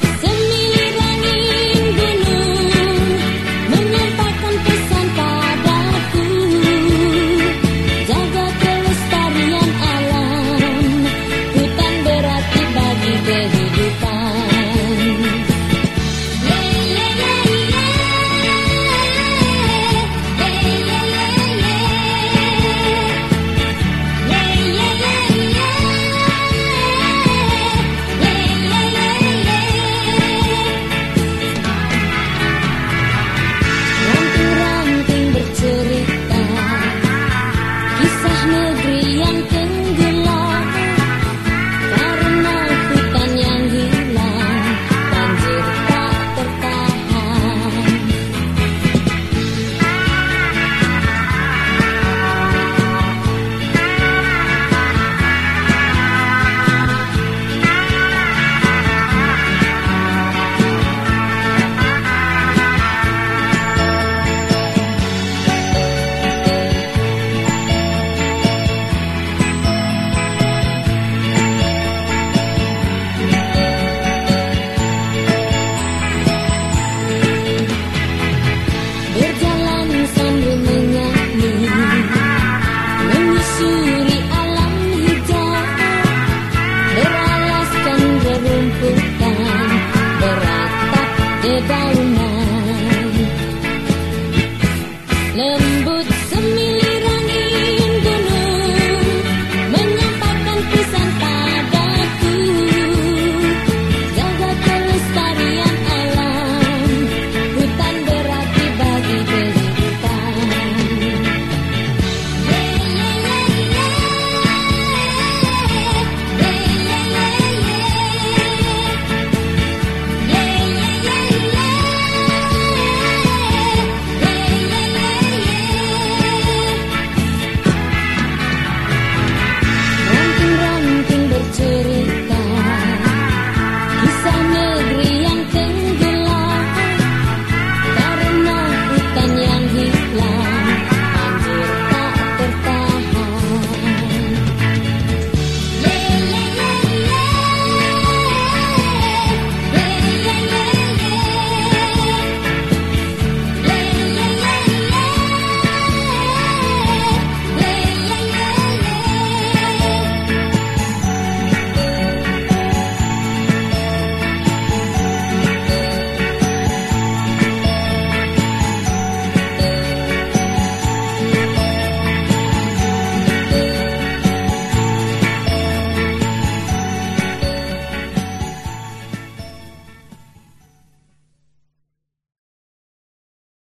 Siempre